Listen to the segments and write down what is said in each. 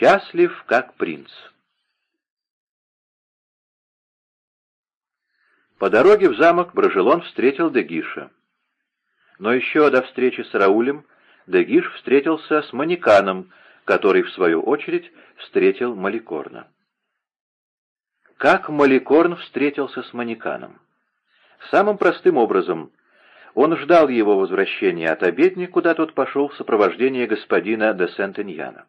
счастлив, как принц. По дороге в замок Брожелон встретил Дегиша. Но еще до встречи с Раулем Дегиш встретился с Манеканом, который, в свою очередь, встретил Маликорна. Как Маликорн встретился с Манеканом? Самым простым образом. Он ждал его возвращения от обедни, куда тот пошел в сопровождении господина де Сент-Иньяна.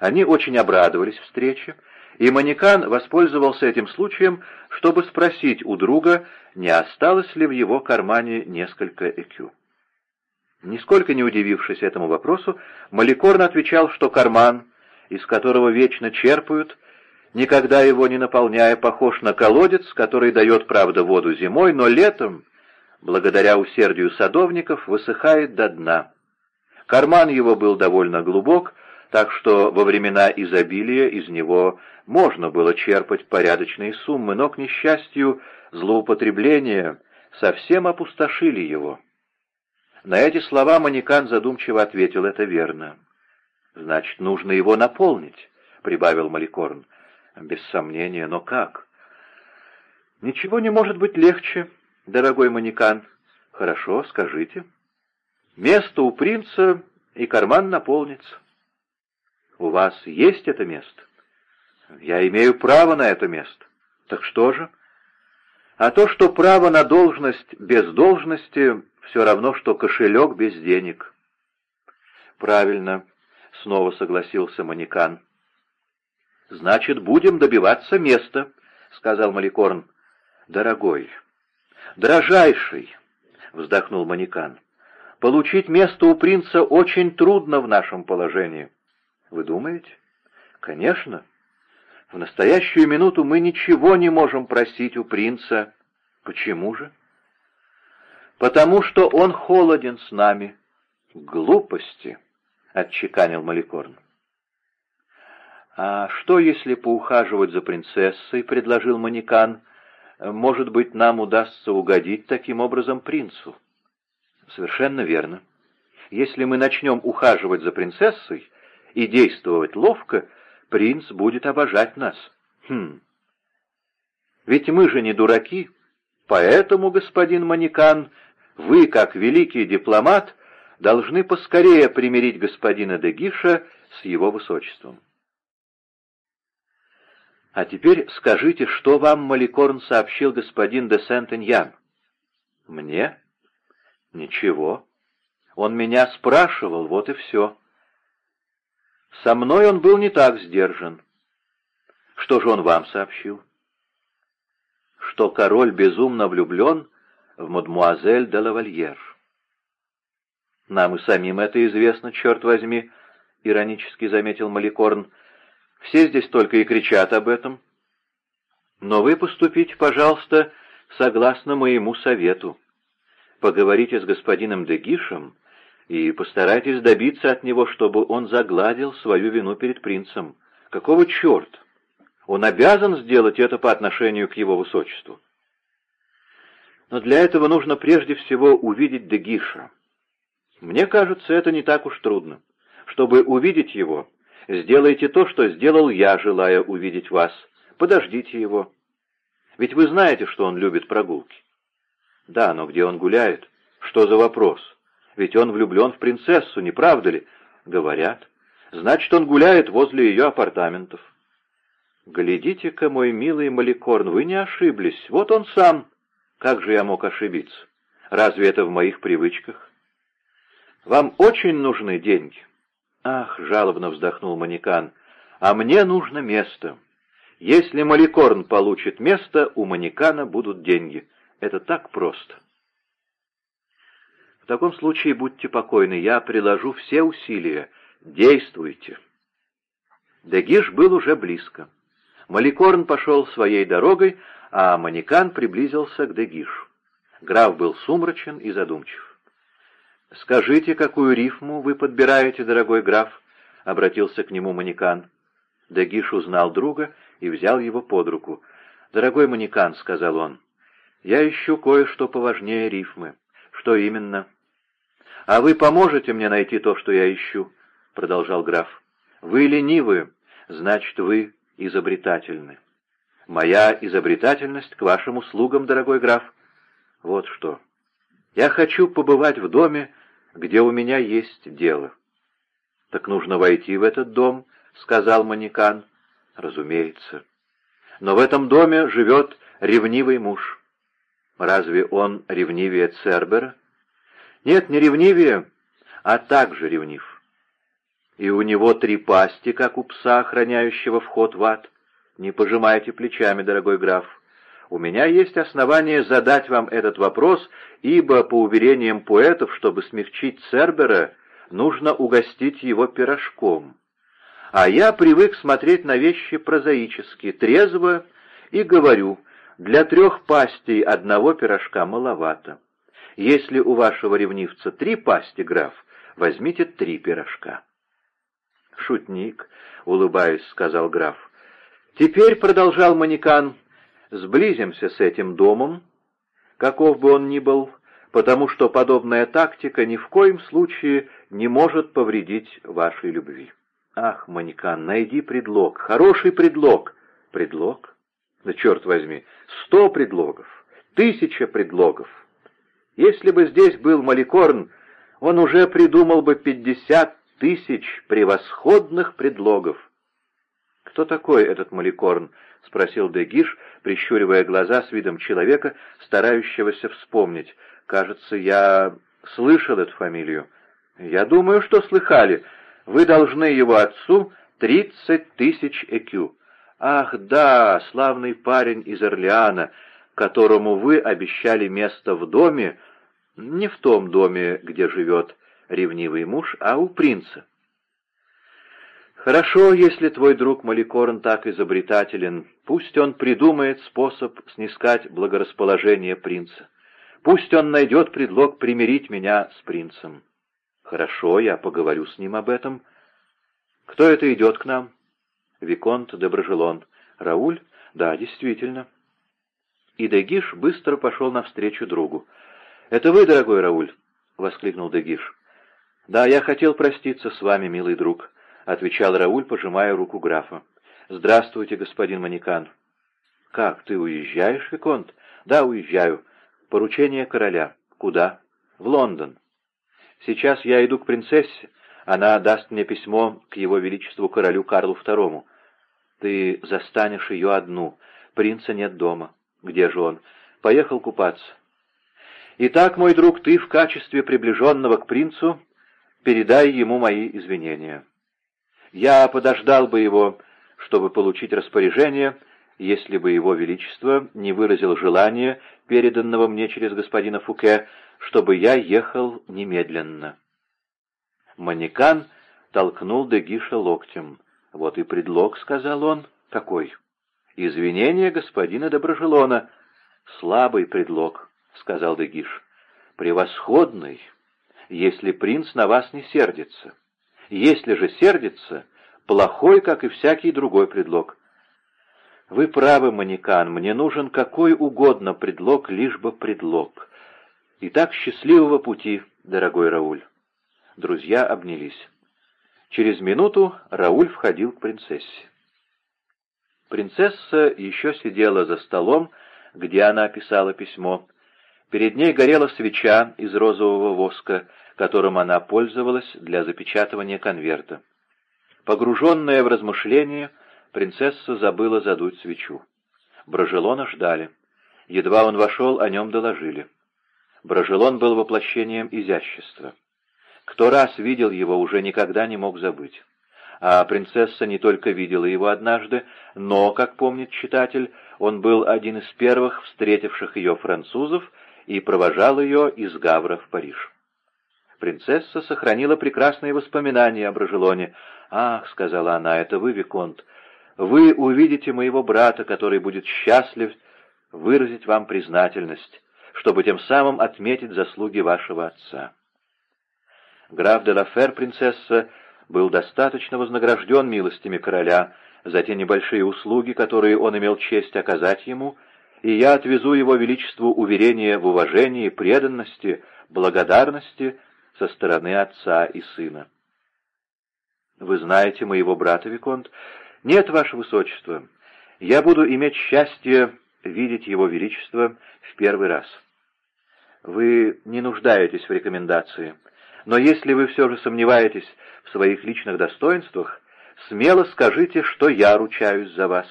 Они очень обрадовались встрече, и Манекан воспользовался этим случаем, чтобы спросить у друга, не осталось ли в его кармане несколько экю. Нисколько не удивившись этому вопросу, Маликорн отвечал, что карман, из которого вечно черпают, никогда его не наполняя, похож на колодец, который дает, правда, воду зимой, но летом, благодаря усердию садовников, высыхает до дна. Карман его был довольно глубок, так что во времена изобилия из него можно было черпать порядочные суммы, но, к несчастью, злоупотребления совсем опустошили его. На эти слова Манекан задумчиво ответил, «Это верно». «Значит, нужно его наполнить», — прибавил Маликорн. «Без сомнения, но как?» «Ничего не может быть легче, дорогой Манекан. Хорошо, скажите. Место у принца, и карман наполнится». У вас есть это место? Я имею право на это место. Так что же? А то, что право на должность без должности, все равно, что кошелек без денег. Правильно, снова согласился Манекан. Значит, будем добиваться места, сказал Маликорн. Дорогой, дорожайший, вздохнул Манекан. Получить место у принца очень трудно в нашем положении. Вы думаете? Конечно. В настоящую минуту мы ничего не можем просить у принца. Почему же? Потому что он холоден с нами. Глупости, — отчеканил Маликорн. «А что, если поухаживать за принцессой?» — предложил Манекан. «Может быть, нам удастся угодить таким образом принцу?» «Совершенно верно. Если мы начнем ухаживать за принцессой, и действовать ловко, принц будет обожать нас. Хм. Ведь мы же не дураки, поэтому, господин Манекан, вы, как великий дипломат, должны поскорее примирить господина Дегиша с его высочеством. А теперь скажите, что вам Маликорн сообщил господин де Сент-Эньян? Мне? Ничего. Он меня спрашивал, вот и все. Со мной он был не так сдержан. Что же он вам сообщил? Что король безумно влюблен в мадмуазель де лавальер. Нам и самим это известно, черт возьми, — иронически заметил Маликорн. Все здесь только и кричат об этом. Но вы поступите, пожалуйста, согласно моему совету. Поговорите с господином Дегишем и постарайтесь добиться от него, чтобы он загладил свою вину перед принцем. Какого черта? Он обязан сделать это по отношению к его высочеству. Но для этого нужно прежде всего увидеть Дегиша. Мне кажется, это не так уж трудно. Чтобы увидеть его, сделайте то, что сделал я, желая увидеть вас. Подождите его. Ведь вы знаете, что он любит прогулки. Да, но где он гуляет? Что за вопрос? Ведь он влюблен в принцессу, не правда ли? Говорят. Значит, он гуляет возле ее апартаментов. Глядите-ка, мой милый Маликорн, вы не ошиблись. Вот он сам. Как же я мог ошибиться? Разве это в моих привычках? Вам очень нужны деньги. Ах, жалобно вздохнул Манекан. А мне нужно место. Если Маликорн получит место, у Манекана будут деньги. Это так просто. В таком случае будьте покойны, я приложу все усилия. Действуйте. Дегиш был уже близко. Маликорн пошел своей дорогой, а Манекан приблизился к Дегишу. Граф был сумрачен и задумчив. «Скажите, какую рифму вы подбираете, дорогой граф?» — обратился к нему Манекан. Дегиш узнал друга и взял его под руку. «Дорогой Манекан», — сказал он, — «я ищу кое-что поважнее рифмы. Что именно?» «А вы поможете мне найти то, что я ищу?» — продолжал граф. Вы ленивы, значит, вы изобретательны. Моя изобретательность к вашим услугам, дорогой граф. Вот что. Я хочу побывать в доме, где у меня есть дело. — Так нужно войти в этот дом, — сказал Манекан. — Разумеется. Но в этом доме живет ревнивый муж. Разве он ревнивее Цербера? Нет, не ревнивее, а также ревнив. И у него три пасти, как у пса, охраняющего вход в ад. Не пожимайте плечами, дорогой граф. У меня есть основания задать вам этот вопрос, ибо, по уверениям поэтов, чтобы смягчить Цербера, нужно угостить его пирожком. А я привык смотреть на вещи прозаически, трезво, и говорю, для трех пастей одного пирожка маловато. Если у вашего ревнивца три пасти, граф, возьмите три пирожка. «Шутник», — улыбаясь, сказал граф. «Теперь», — продолжал Манекан, — «сблизимся с этим домом, каков бы он ни был, потому что подобная тактика ни в коем случае не может повредить вашей любви». «Ах, Манекан, найди предлог, хороший предлог». «Предлог? Да черт возьми, сто предлогов, тысяча предлогов. Если бы здесь был Маликорн, он уже придумал бы пятьдесят тысяч превосходных предлогов. «Кто такой этот Маликорн?» — спросил Дегиш, прищуривая глаза с видом человека, старающегося вспомнить. «Кажется, я слышал эту фамилию». «Я думаю, что слыхали. Вы должны его отцу тридцать тысяч экю». «Ах, да, славный парень из Орлеана, которому вы обещали место в доме, не в том доме, где живет ревнивый муж, а у принца. Хорошо, если твой друг Маликорн так изобретателен, пусть он придумает способ снискать благорасположение принца. Пусть он найдет предлог примирить меня с принцем. Хорошо, я поговорю с ним об этом. Кто это идет к нам? Виконт Доброжелон. Рауль? Да, действительно. И Дегиш быстро пошел навстречу другу. «Это вы, дорогой Рауль?» — воскликнул Дегиш. «Да, я хотел проститься с вами, милый друг», — отвечал Рауль, пожимая руку графа. «Здравствуйте, господин Манекан». «Как, ты уезжаешь, Виконт?» «Да, уезжаю. Поручение короля. Куда?» «В Лондон. Сейчас я иду к принцессе. Она даст мне письмо к его величеству королю Карлу II. Ты застанешь ее одну. Принца нет дома. Где же он? Поехал купаться. Итак, мой друг, ты в качестве приближенного к принцу передай ему мои извинения. Я подождал бы его, чтобы получить распоряжение, если бы его величество не выразил желание, переданного мне через господина Фуке, чтобы я ехал немедленно. Манекан толкнул Дегиша локтем. «Вот и предлог», — сказал он. «Какой?» «Извинения господина Доброжелона». «Слабый предлог», — сказал Дегиш. «Превосходный» если принц на вас не сердится. Если же сердится, плохой, как и всякий другой предлог. Вы правы, Манекан, мне нужен какой угодно предлог, лишь бы предлог. Итак, счастливого пути, дорогой Рауль. Друзья обнялись. Через минуту Рауль входил к принцессе. Принцесса еще сидела за столом, где она писала письмо, Перед ней горела свеча из розового воска, которым она пользовалась для запечатывания конверта. Погруженная в размышления, принцесса забыла задуть свечу. Брожелона ждали. Едва он вошел, о нем доложили. Брожелон был воплощением изящества. Кто раз видел его, уже никогда не мог забыть. А принцесса не только видела его однажды, но, как помнит читатель, он был один из первых встретивших ее французов и провожал ее из Гавра в Париж. Принцесса сохранила прекрасные воспоминания о Брожелоне. «Ах», — сказала она, — «это вы, Виконт. Вы увидите моего брата, который будет счастлив выразить вам признательность, чтобы тем самым отметить заслуги вашего отца». Граф де Лафер, принцесса, был достаточно вознагражден милостями короля за те небольшие услуги, которые он имел честь оказать ему, и я отвезу его величеству уверение в уважении, преданности, благодарности со стороны отца и сына. Вы знаете моего брата, Виконт? Нет, ваше высочество. Я буду иметь счастье видеть его величество в первый раз. Вы не нуждаетесь в рекомендации, но если вы все же сомневаетесь в своих личных достоинствах, смело скажите, что я ручаюсь за вас.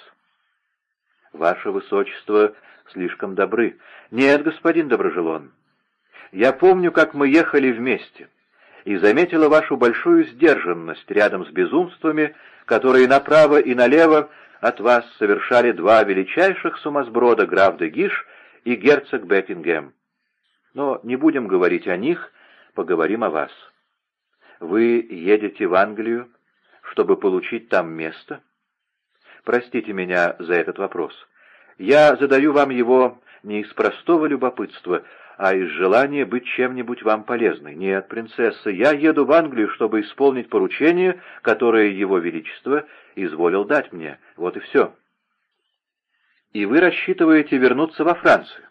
Ваше высочество слишком добры. Нет, господин Доброжелон. Я помню, как мы ехали вместе, и заметила вашу большую сдержанность рядом с безумствами, которые направо и налево от вас совершали два величайших сумасброда, граф де Гиш и герцог Бекингем. Но не будем говорить о них, поговорим о вас. Вы едете в Англию, чтобы получить там место? Простите меня за этот вопрос. Я задаю вам его не из простого любопытства, а из желания быть чем-нибудь вам полезной. Нет, принцесса, я еду в Англию, чтобы исполнить поручение, которое Его Величество изволил дать мне. Вот и все. И вы рассчитываете вернуться во Францию.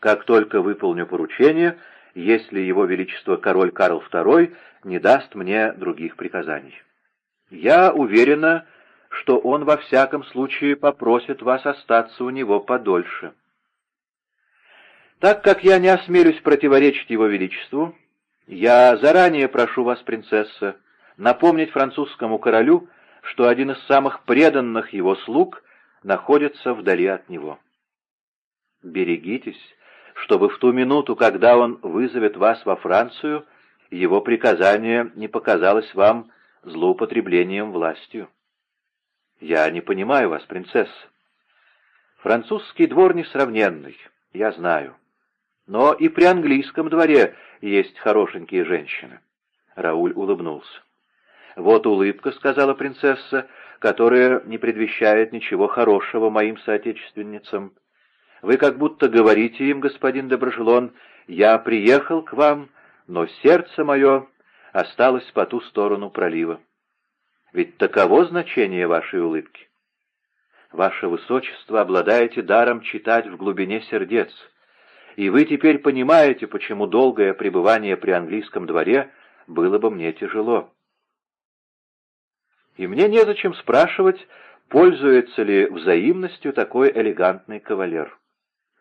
Как только выполню поручение, если Его Величество король Карл II не даст мне других приказаний. Я уверена, что он во всяком случае попросит вас остаться у него подольше. Так как я не осмелюсь противоречить его величеству, я заранее прошу вас, принцесса, напомнить французскому королю, что один из самых преданных его слуг находится вдали от него. Берегитесь, чтобы в ту минуту, когда он вызовет вас во Францию, его приказание не показалось вам злоупотреблением властью. Я не понимаю вас, принцесса. Французский двор несравненный, я знаю. Но и при английском дворе есть хорошенькие женщины. Рауль улыбнулся. «Вот улыбка», — сказала принцесса, — «которая не предвещает ничего хорошего моим соотечественницам. Вы как будто говорите им, господин Доброжелон, я приехал к вам, но сердце мое осталось по ту сторону пролива. Ведь таково значение вашей улыбки. Ваше Высочество обладаете даром читать в глубине сердец» и вы теперь понимаете, почему долгое пребывание при английском дворе было бы мне тяжело. И мне незачем спрашивать, пользуется ли взаимностью такой элегантный кавалер.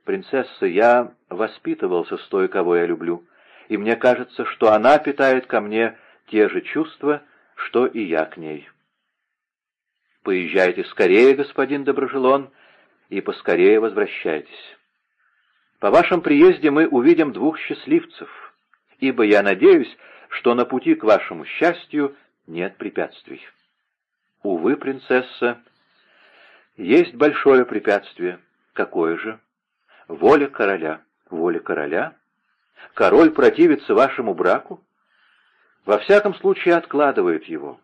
Принцесса, я воспитывался с той, кого я люблю, и мне кажется, что она питает ко мне те же чувства, что и я к ней. Поезжайте скорее, господин Доброжелон, и поскорее возвращайтесь. По вашем приезде мы увидим двух счастливцев, ибо я надеюсь, что на пути к вашему счастью нет препятствий. Увы, принцесса, есть большое препятствие. Какое же? Воля короля. Воля короля? Король противится вашему браку? Во всяком случае откладывает его.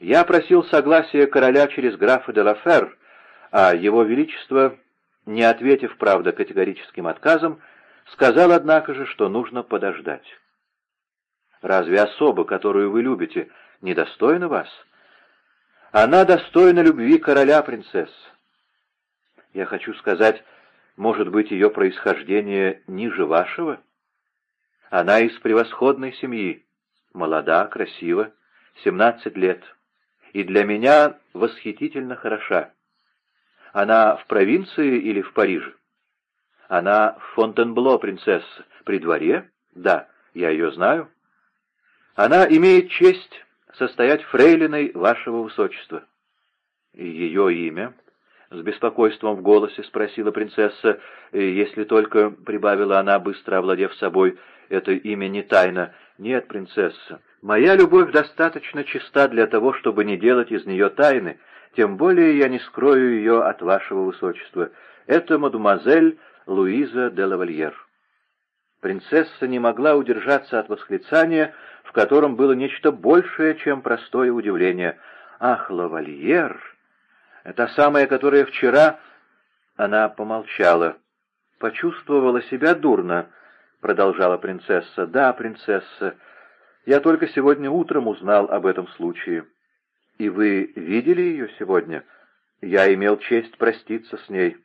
Я просил согласия короля через графа де Лафер, а его величество не ответив, правда, категорическим отказом, сказал, однако же, что нужно подождать. «Разве особа, которую вы любите, недостойна вас?» «Она достойна любви короля, принцесса». «Я хочу сказать, может быть, ее происхождение ниже вашего?» «Она из превосходной семьи, молода, красива, семнадцать лет, и для меня восхитительно хороша. Она в провинции или в Париже? Она в Фонтенбло, принцесса. При дворе? Да, я ее знаю. Она имеет честь состоять фрейлиной вашего высочества. Ее имя? С беспокойством в голосе спросила принцесса, если только, прибавила она, быстро овладев собой, это имя не тайна. Нет, принцесса, моя любовь достаточно чиста для того, чтобы не делать из нее тайны, тем более я не скрою ее от вашего высочества. Это мадемуазель Луиза де лавальер». Принцесса не могла удержаться от восклицания, в котором было нечто большее, чем простое удивление. «Ах, лавальер! Это самая, которая вчера...» Она помолчала. «Почувствовала себя дурно», — продолжала принцесса. «Да, принцесса, я только сегодня утром узнал об этом случае». «И вы видели ее сегодня? Я имел честь проститься с ней».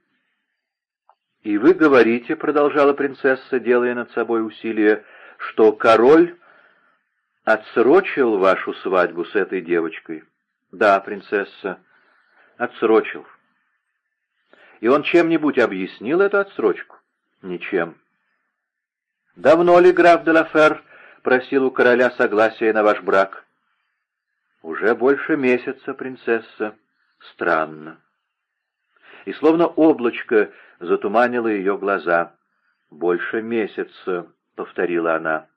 «И вы говорите, — продолжала принцесса, делая над собой усилие, — что король отсрочил вашу свадьбу с этой девочкой?» «Да, принцесса, отсрочил». «И он чем-нибудь объяснил эту отсрочку?» «Ничем». «Давно ли граф де Лафер просил у короля согласия на ваш брак?» «Уже больше месяца, принцесса. Странно». И словно облачко затуманило ее глаза. «Больше месяца», — повторила она.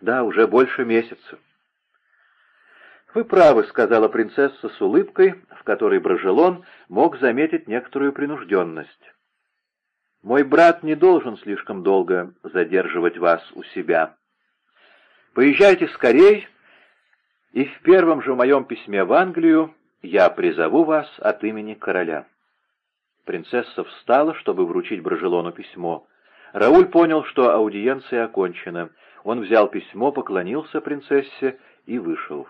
«Да, уже больше месяца». «Вы правы», — сказала принцесса с улыбкой, в которой Брожелон мог заметить некоторую принужденность. «Мой брат не должен слишком долго задерживать вас у себя. Поезжайте скорей, и в первом же моем письме в Англию я призову вас от имени короля». Принцесса встала, чтобы вручить Брожелону письмо. Рауль понял, что аудиенция окончена. Он взял письмо, поклонился принцессе и вышел.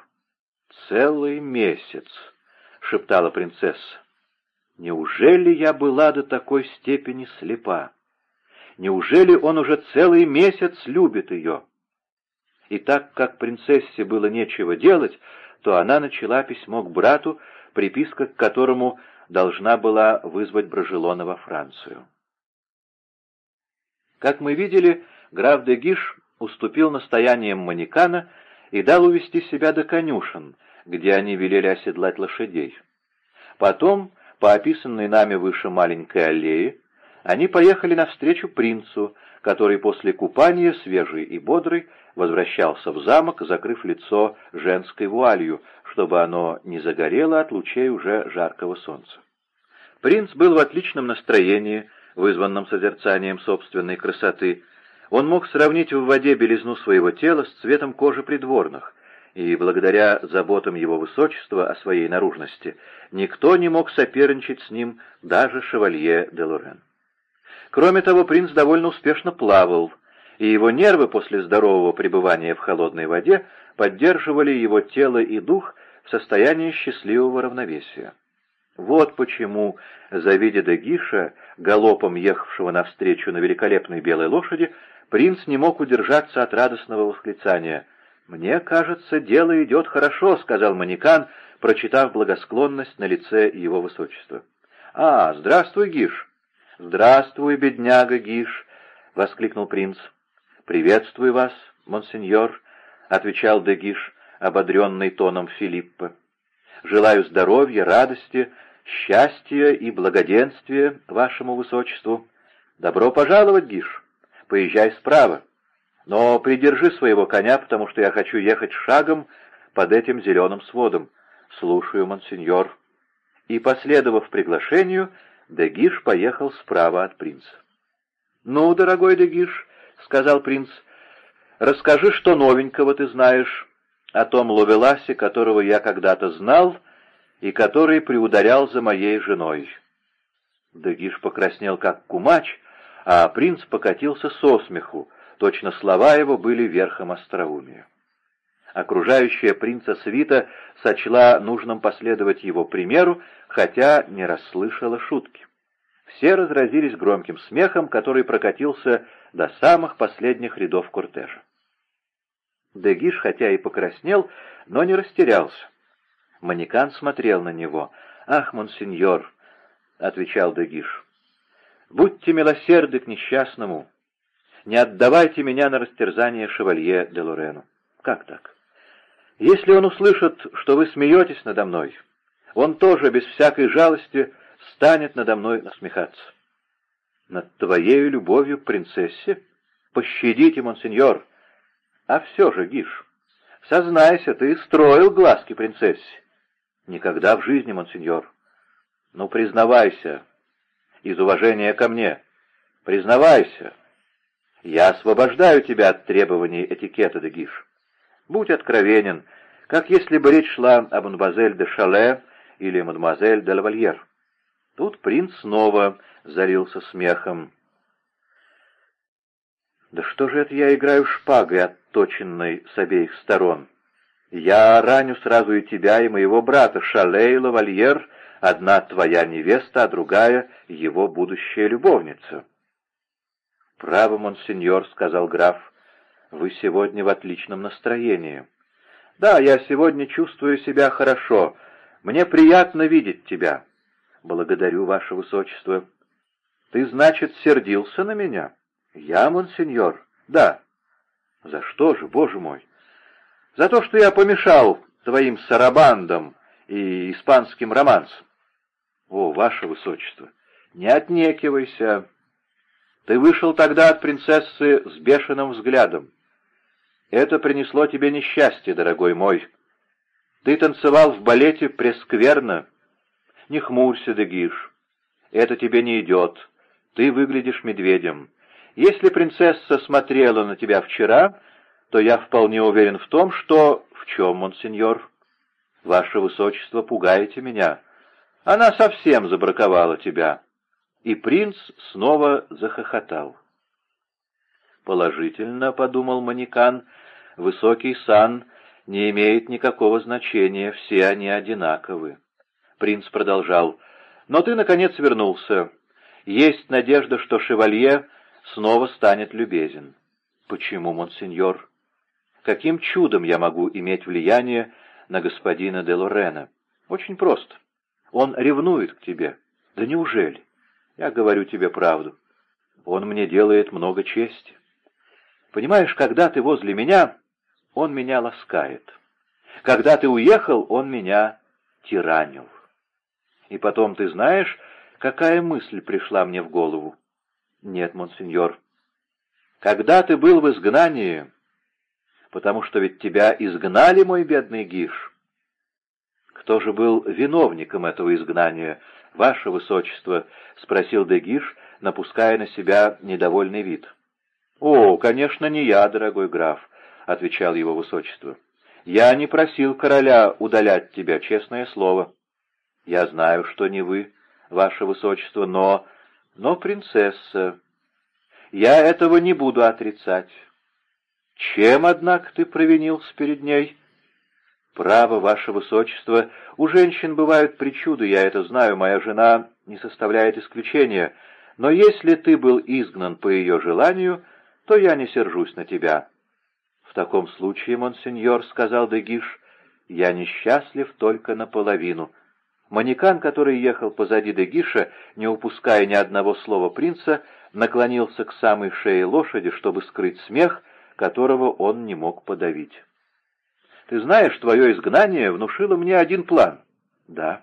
«Целый месяц», — шептала принцесса. «Неужели я была до такой степени слепа? Неужели он уже целый месяц любит ее?» И так как принцессе было нечего делать, то она начала письмо к брату, приписка к которому должна была вызвать Брожелона во Францию. Как мы видели, граф де Гиш уступил настояниям Манекана и дал увести себя до конюшен, где они велели оседлать лошадей. Потом, по описанной нами выше маленькой аллее, они поехали навстречу принцу, который после купания, свежий и бодрый, возвращался в замок, закрыв лицо женской вуалью, чтобы оно не загорело от лучей уже жаркого солнца. Принц был в отличном настроении, вызванном созерцанием собственной красоты, он мог сравнить в воде белизну своего тела с цветом кожи придворных, и благодаря заботам его высочества о своей наружности никто не мог соперничать с ним, даже шевалье де Лорен. Кроме того, принц довольно успешно плавал, и его нервы после здорового пребывания в холодной воде поддерживали его тело и дух в состоянии счастливого равновесия. Вот почему, завидя Дегиша, галопом ехавшего навстречу на великолепной белой лошади, Принц не мог удержаться от радостного восклицания. «Мне кажется, дело идет хорошо», — сказал Манекан, прочитав благосклонность на лице его высочества. «А, здравствуй, Гиш!» «Здравствуй, бедняга Гиш!» — воскликнул принц. «Приветствую вас, монсеньор», — отвечал Дегиш, ободренный тоном Филиппа. «Желаю здоровья, радости, счастья и благоденствия вашему высочеству. Добро пожаловать, Гиш!» поезжай справа. Но придержи своего коня, потому что я хочу ехать шагом под этим зеленым сводом. Слушаю, монсеньор. И, последовав приглашению, Дегиш поехал справа от принца. «Ну, дорогой Дегиш», — сказал принц, — «расскажи, что новенького ты знаешь о том Ловеласе, которого я когда-то знал и который приударял за моей женой». Дегиш покраснел, как кумач, а принц покатился со смеху, точно слова его были верхом остроумия. Окружающая принца свита сочла нужным последовать его примеру, хотя не расслышала шутки. Все разразились громким смехом, который прокатился до самых последних рядов кортежа. Дегиш, хотя и покраснел, но не растерялся. Манекан смотрел на него. «Ах, монсеньор!» — отвечал Дегиш. Будьте милосерды к несчастному. Не отдавайте меня на растерзание шевалье де Лорену. Как так? Если он услышит, что вы смеетесь надо мной, он тоже без всякой жалости станет надо мной насмехаться. Над твоей любовью принцессе? Пощадите, монсеньор. А все же, Гиш, сознайся, ты строил глазки принцессе. Никогда в жизни, монсеньор. Ну, признавайся, из уважения ко мне. Признавайся. Я освобождаю тебя от требований этикета, Дегиш. Будь откровенен, как если бы речь шла об мадемуазель де Шале или мадемуазель де Лавальер. Тут принц снова залился смехом. «Да что же это я играю шпагой, отточенной с обеих сторон? Я раню сразу и тебя, и моего брата, Шале и Лавальер, Одна твоя невеста, а другая — его будущая любовница. «Право, монсеньор», — сказал граф, — «вы сегодня в отличном настроении. «Да, я сегодня чувствую себя хорошо. Мне приятно видеть тебя». «Благодарю, ваше высочество». «Ты, значит, сердился на меня?» «Я, монсеньор?» «Да». «За что же, боже мой?» «За то, что я помешал твоим сарабандам и испанским романсам». «О, ваше высочество, не отнекивайся. Ты вышел тогда от принцессы с бешеным взглядом. Это принесло тебе несчастье, дорогой мой. Ты танцевал в балете прескверно. Не хмурься, Дегиш. Это тебе не идет. Ты выглядишь медведем. Если принцесса смотрела на тебя вчера, то я вполне уверен в том, что... В чем, монсеньор? Ваше высочество, пугаете меня. Она совсем забраковала тебя. И принц снова захохотал. Положительно, — подумал Манекан, — высокий сан не имеет никакого значения, все они одинаковы. Принц продолжал. «Но ты, наконец, вернулся. Есть надежда, что шевалье снова станет любезен». «Почему, монсеньор? Каким чудом я могу иметь влияние на господина де Лорена?» «Очень просто. Он ревнует к тебе». «Да неужели? Я говорю тебе правду. Он мне делает много чести. Понимаешь, когда ты возле меня, он меня ласкает. Когда ты уехал, он меня тиранил. И потом, ты знаешь, какая мысль пришла мне в голову? Нет, монсеньор. Когда ты был в изгнании, потому что ведь тебя изгнали, мой бедный Гиш. Кто же был виновником этого изгнания, ваше высочество? — спросил Дегиш, напуская на себя недовольный вид. — О, конечно, не я, дорогой граф. — отвечал его высочество. «Я не просил короля удалять тебя, честное слово. Я знаю, что не вы, ваше высочество, но... но принцесса. Я этого не буду отрицать. Чем, однако, ты провинился перед ней?» «Право, ваше высочество, у женщин бывают причуды, я это знаю, моя жена не составляет исключения, но если ты был изгнан по ее желанию, то я не сержусь на тебя». «В таком случае, монсеньор, — сказал Дегиш, — я несчастлив только наполовину». Манекан, который ехал позади Дегиша, не упуская ни одного слова принца, наклонился к самой шее лошади, чтобы скрыть смех, которого он не мог подавить. «Ты знаешь, твое изгнание внушило мне один план». «Да».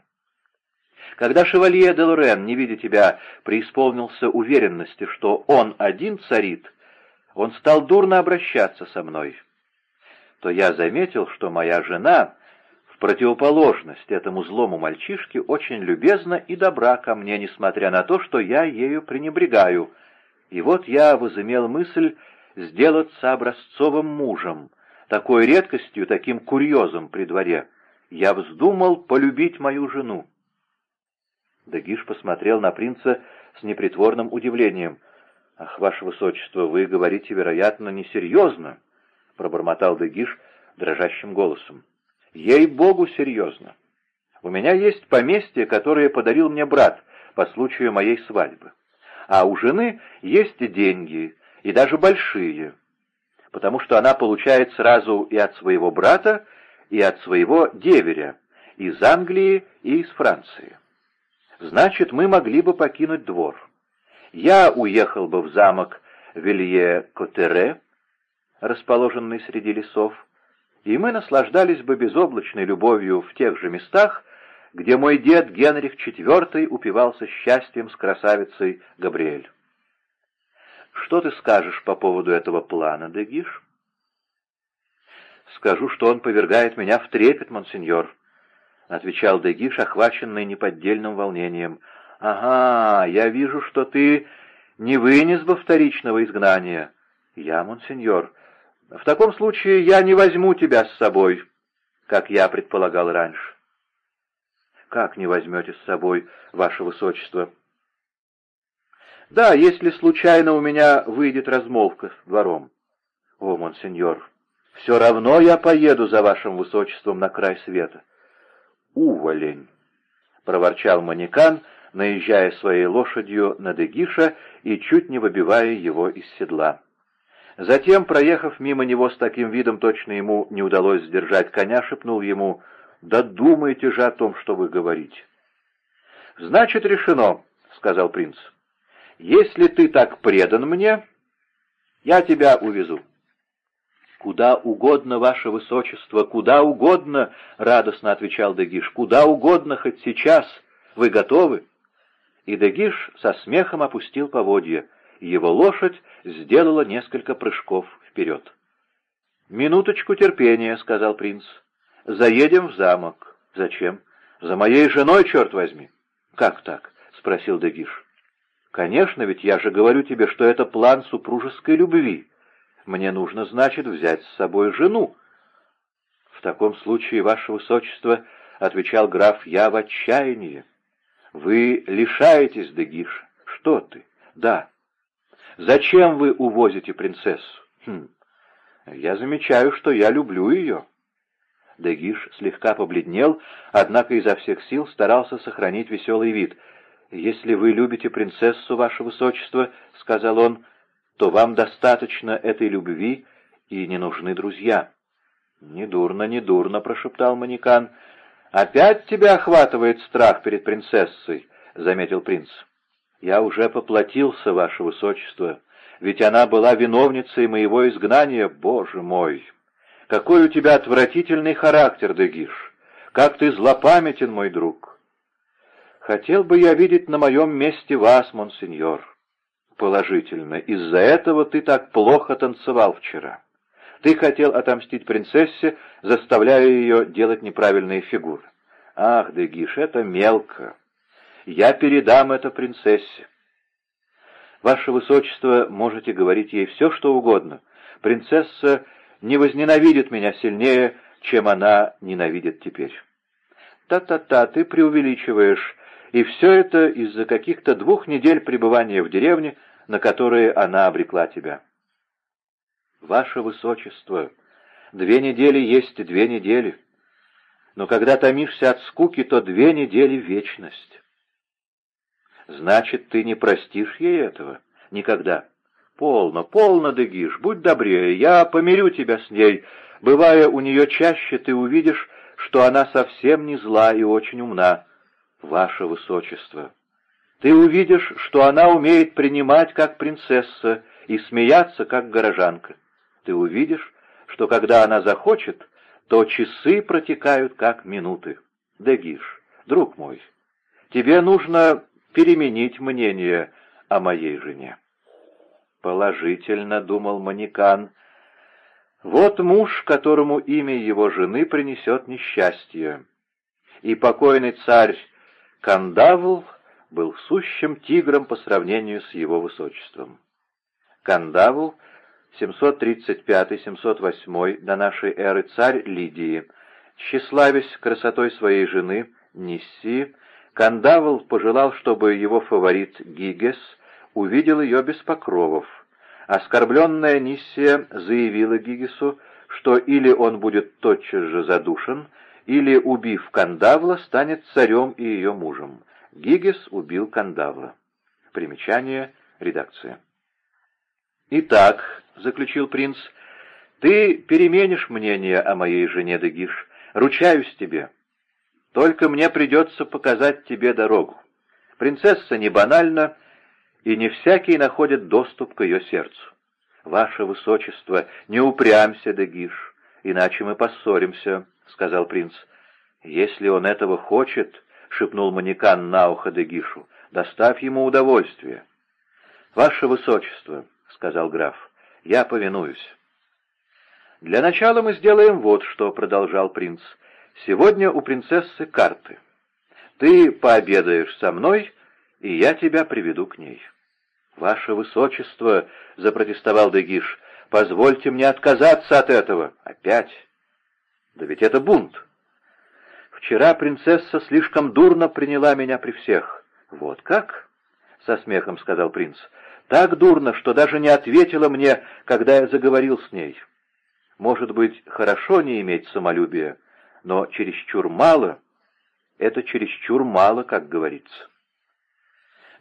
Когда шевалье де Лорен, не видя тебя, преисполнился уверенности, что он один царит, он стал дурно обращаться со мной, то я заметил, что моя жена, в противоположность этому злому мальчишке, очень любезна и добра ко мне, несмотря на то, что я ею пренебрегаю. И вот я возымел мысль сделаться образцовым мужем, такой редкостью, таким курьезом при дворе. Я вздумал полюбить мою жену. Дагиш посмотрел на принца с непритворным удивлением — «Ах, ваше высочество, вы говорите, вероятно, несерьезно», — пробормотал Дегиш дрожащим голосом. «Ей-богу, серьезно. У меня есть поместье, которое подарил мне брат по случаю моей свадьбы. А у жены есть деньги, и даже большие, потому что она получает сразу и от своего брата, и от своего деверя, из Англии и из Франции. Значит, мы могли бы покинуть двор» я уехал бы в замок Вилье-Котере, расположенный среди лесов, и мы наслаждались бы безоблачной любовью в тех же местах, где мой дед Генрих IV упивался счастьем с красавицей Габриэль. Что ты скажешь по поводу этого плана, Дегиш? Скажу, что он повергает меня в трепет, монсеньор, — отвечал Дегиш, охваченный неподдельным волнением. «Ага, я вижу, что ты не вынес бы вторичного изгнания». «Я, монсеньор, в таком случае я не возьму тебя с собой, как я предполагал раньше». «Как не возьмете с собой, ваше высочество?» «Да, если случайно у меня выйдет размолвка с двором». «О, монсеньор, все равно я поеду за вашим высочеством на край света». «Уволень!» — проворчал манекан, — наезжая своей лошадью на Дегиша и чуть не выбивая его из седла. Затем, проехав мимо него с таким видом, точно ему не удалось сдержать коня, шепнул ему «Да думайте же о том, что вы говорите». «Значит, решено», — сказал принц. «Если ты так предан мне, я тебя увезу». «Куда угодно, ваше высочество, куда угодно», — радостно отвечал Дегиш, — «куда угодно, хоть сейчас. Вы готовы?» И Дегиш со смехом опустил поводья. Его лошадь сделала несколько прыжков вперед. «Минуточку терпения», — сказал принц. «Заедем в замок». «Зачем?» «За моей женой, черт возьми». «Как так?» — спросил Дегиш. «Конечно, ведь я же говорю тебе, что это план супружеской любви. Мне нужно, значит, взять с собой жену». «В таком случае, ваше высочество», — отвечал граф, — «я в отчаянии». «Вы лишаетесь Дегиша». «Что ты?» «Да». «Зачем вы увозите принцессу?» «Хм, я замечаю, что я люблю ее». Дегиш слегка побледнел, однако изо всех сил старался сохранить веселый вид. «Если вы любите принцессу, ваше высочество, — сказал он, — то вам достаточно этой любви и не нужны друзья». «Недурно, недурно», — прошептал Манекан. «Опять тебя охватывает страх перед принцессой», — заметил принц. «Я уже поплатился, ваше высочество, ведь она была виновницей моего изгнания, боже мой!» Какой у тебя отвратительный характер, Дегиш! Как ты злопамятен, мой друг! Хотел бы я видеть на моем месте вас, монсеньор. Положительно, из-за этого ты так плохо танцевал вчера. Ты хотел отомстить принцессе, заставляя ее делать неправильные фигуры. Ах, Дегиш, это мелко. Я передам это принцессе. Ваше Высочество, можете говорить ей все, что угодно. Принцесса не возненавидит меня сильнее, чем она ненавидит теперь. Та-та-та, ты преувеличиваешь, и все это из-за каких-то двух недель пребывания в деревне, на которые она обрекла тебя. Ваше Высочество, две недели есть две недели, но когда томишься от скуки, то две недели — вечность. Значит, ты не простишь ей этого? Никогда. «Полно, полно, Дегиш, будь добрее, я помирю тебя с ней. Бывая у нее чаще, ты увидишь, что она совсем не зла и очень умна, ваше высочество. Ты увидишь, что она умеет принимать как принцесса и смеяться как горожанка. Ты увидишь, что когда она захочет, то часы протекают как минуты. Дегиш, друг мой, тебе нужно переменить мнение о моей жене. Положительно, — думал Манекан, — вот муж, которому имя его жены принесет несчастье. И покойный царь Кандавл был сущим тигром по сравнению с его высочеством. Кандавл, 735-708 до нашей эры царь Лидии, тщеславясь красотой своей жены Нисси, Кандавл пожелал, чтобы его фаворит Гигес — увидел ее без покровов. Оскорбленная Ниссия заявила Гигису, что или он будет тотчас же задушен, или, убив Кандавла, станет царем и ее мужем. Гигис убил Кандавла. Примечание редакции. «Итак», — заключил принц, — «ты переменишь мнение о моей жене Дегиш. Ручаюсь тебе. Только мне придется показать тебе дорогу. Принцесса не банальна, — и не всякий находит доступ к ее сердцу. «Ваше Высочество, не упрямься, Дегиш, иначе мы поссоримся», — сказал принц. «Если он этого хочет», — шепнул манекан на ухо Дегишу, — «доставь ему удовольствие». «Ваше Высочество», — сказал граф, — «я повинуюсь». «Для начала мы сделаем вот что», — продолжал принц. «Сегодня у принцессы карты. Ты пообедаешь со мной, и я тебя приведу к ней». «Ваше Высочество», — запротестовал Дегиш, — «позвольте мне отказаться от этого». «Опять? Да ведь это бунт». «Вчера принцесса слишком дурно приняла меня при всех». «Вот как?» — со смехом сказал принц. «Так дурно, что даже не ответила мне, когда я заговорил с ней. Может быть, хорошо не иметь самолюбия, но чересчур мало — это чересчур мало, как говорится».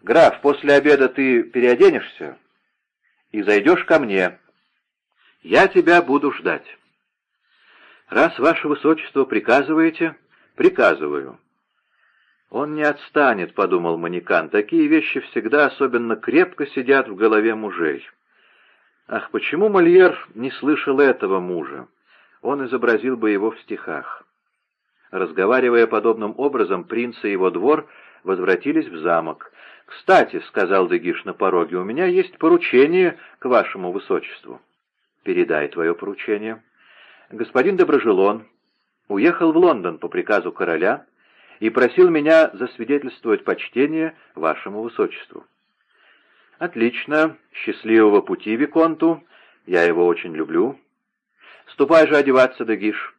«Граф, после обеда ты переоденешься и зайдешь ко мне. Я тебя буду ждать. Раз ваше высочество приказываете, приказываю. Он не отстанет, — подумал Манекан. Такие вещи всегда особенно крепко сидят в голове мужей. Ах, почему Мольер не слышал этого мужа? Он изобразил бы его в стихах. Разговаривая подобным образом, принц и его двор возвратились в замок. «Кстати», — сказал Дегиш на пороге, — «у меня есть поручение к вашему высочеству». «Передай твое поручение». Господин Доброжелон уехал в Лондон по приказу короля и просил меня засвидетельствовать почтение вашему высочеству. «Отлично. Счастливого пути, Виконту. Я его очень люблю. Ступай же одеваться, Дегиш,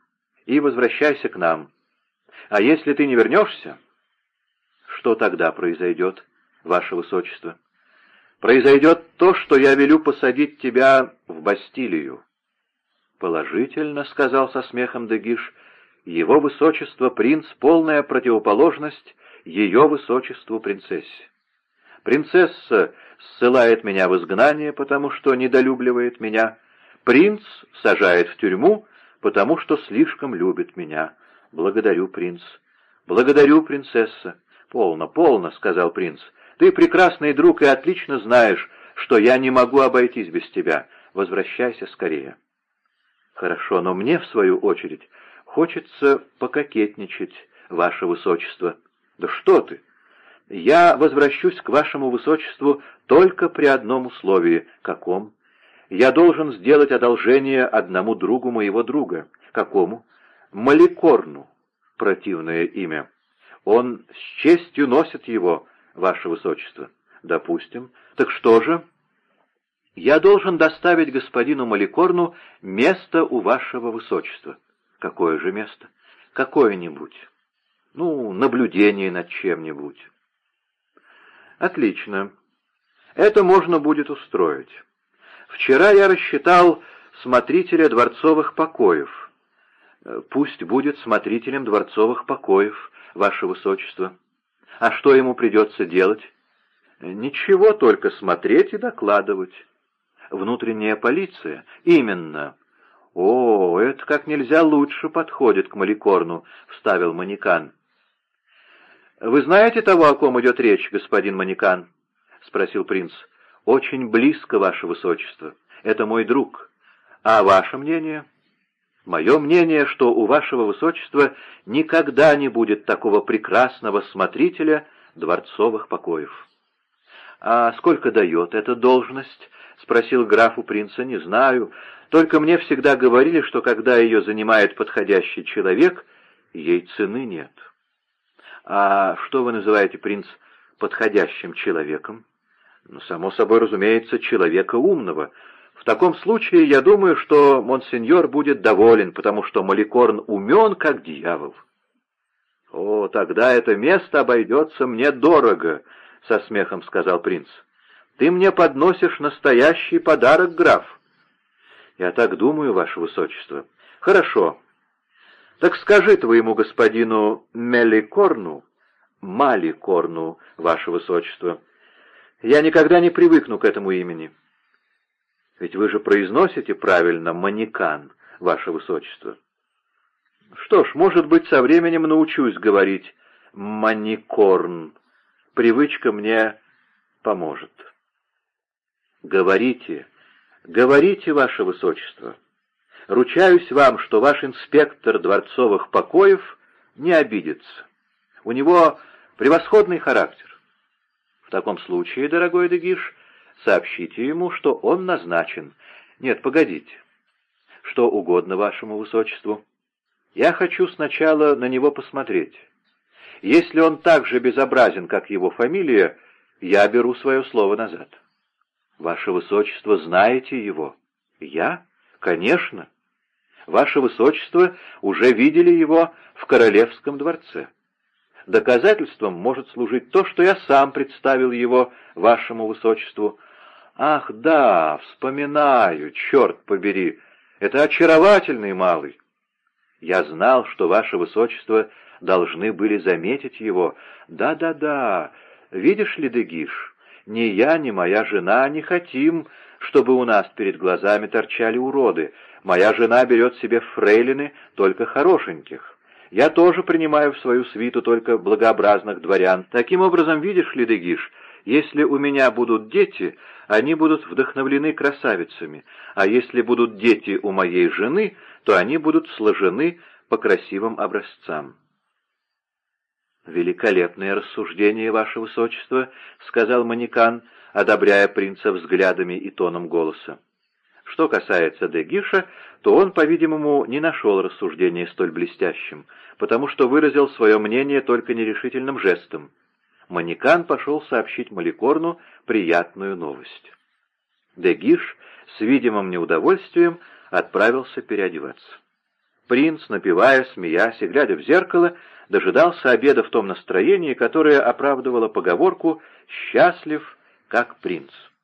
и возвращайся к нам. А если ты не вернешься, что тогда произойдет, ваше высочество? Произойдет то, что я велю посадить тебя в Бастилию. Положительно, — сказал со смехом Дегиш, — его высочество принц — полная противоположность ее высочеству принцессе. Принцесса ссылает меня в изгнание, потому что недолюбливает меня. Принц сажает в тюрьму, потому что слишком любит меня. Благодарю, принц. Благодарю, принцесса. Полно, полно, — сказал принц. Ты прекрасный друг и отлично знаешь, что я не могу обойтись без тебя. Возвращайся скорее. Хорошо, но мне, в свою очередь, хочется пококетничать, ваше высочество. Да что ты! Я возвращусь к вашему высочеству только при одном условии. Каком? Я должен сделать одолжение одному другу моего друга. Какому? Маликорну. Противное имя. Он с честью носит его, ваше высочество. Допустим. Так что же? Я должен доставить господину Маликорну место у вашего высочества. Какое же место? Какое-нибудь. Ну, наблюдение над чем-нибудь. Отлично. Это можно будет устроить. Вчера я рассчитал смотрителя дворцовых покоев. Пусть будет смотрителем дворцовых покоев, ваше высочество. А что ему придется делать? Ничего, только смотреть и докладывать. Внутренняя полиция? Именно. О, это как нельзя лучше подходит к Маликорну, вставил Манекан. «Вы знаете того, о ком идет речь, господин Манекан?» — спросил принц. «Очень близко, ваше высочество. Это мой друг. А ваше мнение?» «Мое мнение, что у вашего высочества никогда не будет такого прекрасного смотрителя дворцовых покоев». «А сколько дает эта должность?» — спросил граф у принца. «Не знаю. Только мне всегда говорили, что когда ее занимает подходящий человек, ей цены нет». «А что вы называете, принц, подходящим человеком?» «Ну, само собой, разумеется, человека умного. В таком случае я думаю, что монсеньор будет доволен, потому что Маликорн умен, как дьявол». «О, тогда это место обойдется мне дорого», — со смехом сказал принц. «Ты мне подносишь настоящий подарок, граф». «Я так думаю, ваше высочество». «Хорошо. Так скажи твоему господину Меликорну, Маликорну, ваше высочество. Я никогда не привыкну к этому имени. Ведь вы же произносите правильно «манекан», ваше высочество. Что ж, может быть, со временем научусь говорить «маникорн». Привычка мне поможет. Говорите, говорите, ваше высочество. Ручаюсь вам, что ваш инспектор дворцовых покоев не обидится. У него превосходный характер. В таком случае, дорогой Дегиш, сообщите ему, что он назначен. Нет, погодите. Что угодно вашему высочеству. Я хочу сначала на него посмотреть. Если он так же безобразен, как его фамилия, я беру свое слово назад. Ваше высочество знаете его? Я? Конечно. Ваше Высочество уже видели его в Королевском дворце. Доказательством может служить то, что я сам представил его Вашему Высочеству. Ах, да, вспоминаю, черт побери, это очаровательный малый. Я знал, что Ваше Высочество должны были заметить его. Да-да-да, видишь ли, Дегиш, ни я, ни моя жена не хотим чтобы у нас перед глазами торчали уроды. Моя жена берет себе фрейлины только хорошеньких. Я тоже принимаю в свою свиту только благообразных дворян. Таким образом, видишь ли, Дегиш, если у меня будут дети, они будут вдохновлены красавицами, а если будут дети у моей жены, то они будут сложены по красивым образцам. «Великолепное рассуждение, ваше высочество», — сказал Манекан, одобряя принца взглядами и тоном голоса. Что касается Дегиша, то он, по-видимому, не нашел рассуждения столь блестящим, потому что выразил свое мнение только нерешительным жестом. Манекан пошел сообщить Маликорну приятную новость. Дегиш с видимым неудовольствием отправился переодеваться. Принц, напевая, смеясь и глядя в зеркало, дожидался обеда в том настроении, которое оправдывало поговорку «счастлив, как принц».